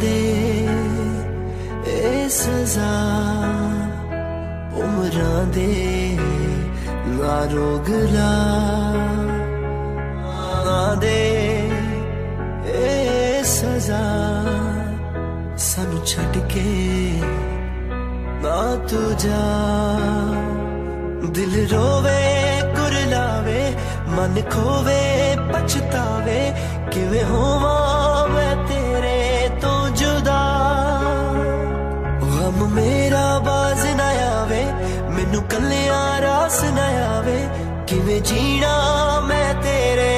दे, ए सजा उम्र दे नारोगला ना दे, ए सजा सानू छड़ के ना तू जा दिल रोवे कुरलावे मन खोवे, पछतावे कि होवा ਮੈਨੂੰ ਕੱਲਿਆ ਰਾਸ ਨਾ ਆਵੇ। ਕਿਵੇਂ ਜੀਣਾ ਮੈਂ ਤੇਰੇ